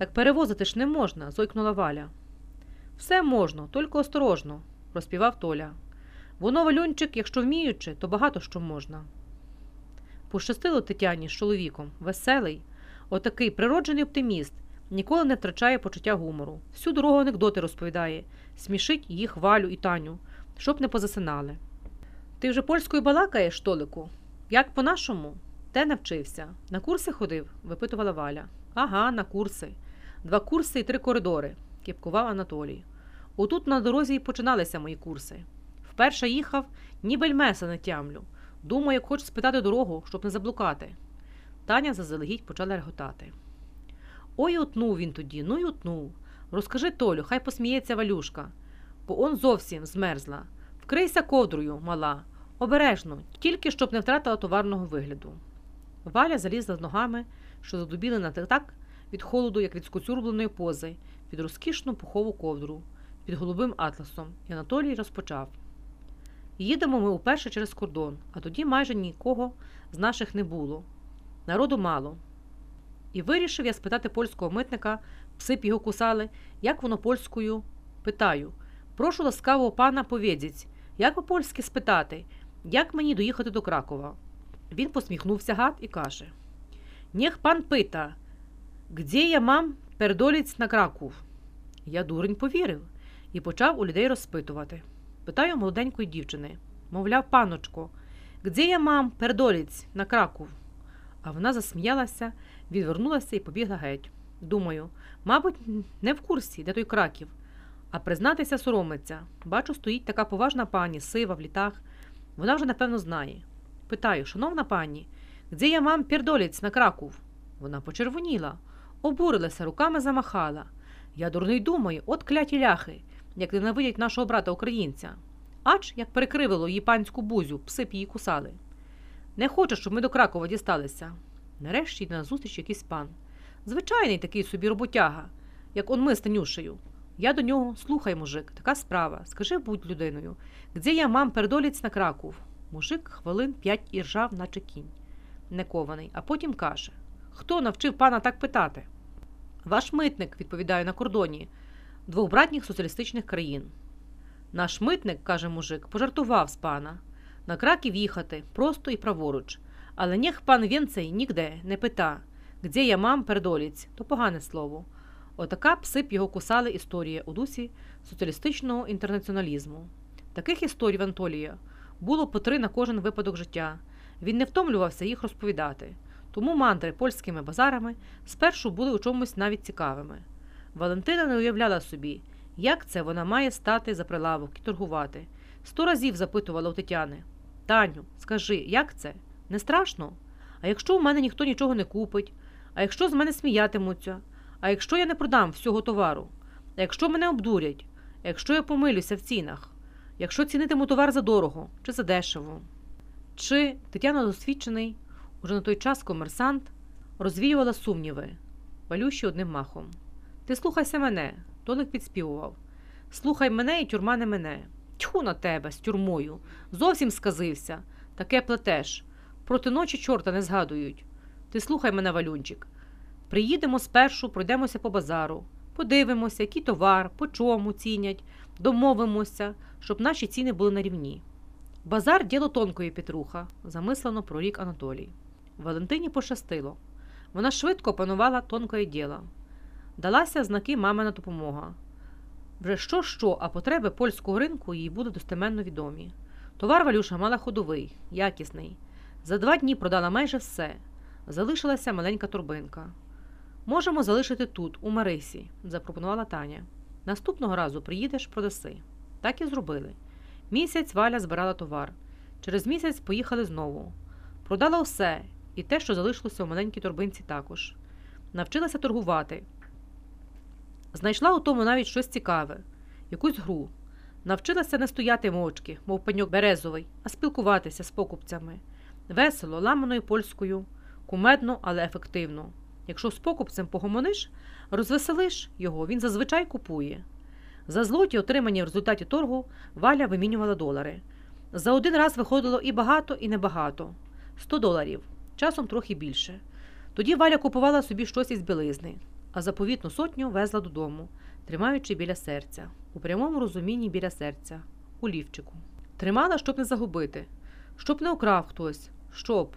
Так перевозити ж не можна, зойкнула Валя. Все можна, тільки осторожно, розпівав Толя. Воно валюнчик, якщо вміючи, то багато що можна. Пощастило Тетяні з чоловіком, веселий, отакий природжений оптиміст, ніколи не втрачає почуття гумору. Всю дорогу анекдоти розповідає, смішить їх Валю і Таню, щоб не позасинали. Ти вже польською балакаєш, Толику? Як по-нашому? Де навчився? На курси ходив? випитувала Валя. Ага, на курси. Два курси і три коридори, кіпкував Анатолій. Отут на дорозі і починалися мої курси. Вперше їхав, ні бельмеса не тямлю. Думаю, як хочу спитати дорогу, щоб не заблукати. Таня заздалегідь почала реготати. Ой, утнув він тоді, ну й утнув. Розкажи Толю, хай посміється Валюшка, бо он зовсім змерзла. Вкрийся ковдрою, мала, обережно, тільки щоб не втратила товарного вигляду. Валя залізла з ногами, що задубіли на так від холоду, як від скоцюрбленої пози, під розкішну пухову ковдру, під голубим атласом, і Анатолій розпочав. Їдемо ми уперше через кордон, а тоді майже нікого з наших не було. Народу мало. І вирішив я спитати польського митника, пси б його кусали, як воно польською питаю. Прошу ласкавого пана повідіть, як по польськи спитати, як мені доїхати до Кракова. Він посміхнувся гад і каже: Niech pan pyta, gdzie ja mam pierdolić na Kraków? Я дурень повірив і почав у людей розпитувати. Питаю молоденької дівчини, мовляв, паночко, gdzie ja mam pierdolić na Kraków? А вона засміялася, відвернулася і побігла геть. Думаю, мабуть, не в курсі, де той краків, а признатися соромиться. Бачу, стоїть така поважна пані, сива в літах. Вона вже, напевно, знає. Питаю, шановна пані, де я мам пердоліць на Краков? Вона почервоніла, обурилася, руками замахала. Я дурний думаю, от кляті ляхи, як ненавидять нашого брата українця. Ач, як перекривило її панську бузю, пси б її кусали. Не хоче, щоб ми до Кракова дісталися. Нарешті йде назустріч якийсь пан. Звичайний такий собі роботяга, як он ми з Танюшею. Я до нього слухай, мужик, така справа. Скажи, будь людиною, де я мам передоліць на Краков? Мужик хвилин п'ять і ржав, наче кінь, не кований, а потім каже Хто навчив пана так питати? Ваш митник, відповідає на кордоні двох братніх соціалістичних країн. Наш митник, каже мужик, пожартував з пана. На краків їхати просто і праворуч. Але нех пан Вєнцей нігде не пита, де я мам передоліць, то погане слово. Отака пси б його кусали історія у дусі соціалістичного інтернаціоналізму. Таких історій в Антолія було по три на кожен випадок життя. Він не втомлювався їх розповідати. Тому мандри польськими базарами спершу були у чомусь навіть цікавими. Валентина не уявляла собі, як це вона має стати за прилавок і торгувати. Сто разів запитувала у Тетяни Таню, скажи, як це? Не страшно? А якщо у мене ніхто нічого не купить, а якщо з мене сміятимуться, а якщо я не продам всього товару, а якщо мене обдурять, а якщо я помилюся в цінах, якщо цінитиму товар за дорого чи за дешево? Чи Тетяна досвідчений, уже на той час комерсант, розвіювала сумніви, палющі одним махом. Ти слухайся мене, Толик підспівував. Слухай мене і тюрма не мене. Тьху на тебе з тюрмою. Зовсім сказився. Таке плетеш. Проти ночі чорта не згадують. Ти слухай мене, валюнчик. Приїдемо спершу, пройдемося по базару, подивимося, який товар, по чому цінять, домовимося, щоб наші ціни були на рівні. Базар діло тонкої Петруха, замислено прорік Анатолій. Валентині пощастило. Вона швидко опанувала тонкое діло. Далася знаки мамина допомога. Вже що, що, а потреби польського ринку їй були достеменно відомі. Товар Валюша мала ходовий, якісний. За два дні продала майже все. Залишилася маленька торбинка. Можемо залишити тут, у Марисі, запропонувала Таня. Наступного разу приїдеш, продаси. Так і зробили. Місяць Валя збирала товар. Через місяць поїхали знову. Продала все, і те, що залишилося у маленькій торбинці, також. Навчилася торгувати. Знайшла у тому навіть щось цікаве, якусь гру. Навчилася не стояти мовчки, мов пеньок березовий, а спілкуватися з покупцями. Весело, ламаною польською, кумедно, але ефективно. Якщо з покупцем погомониш, розвеселиш його, він зазвичай купує. За злоті, отримані в результаті торгу, Валя вимінювала долари. За один раз виходило і багато, і небагато 100 доларів, часом трохи більше. Тоді Валя купувала собі щось із білизни. а заповітну сотню везла додому, тримаючи біля серця, у прямому розумінні біля серця, у лівчику. Тримала, щоб не загубити, щоб не украв хтось, щоб,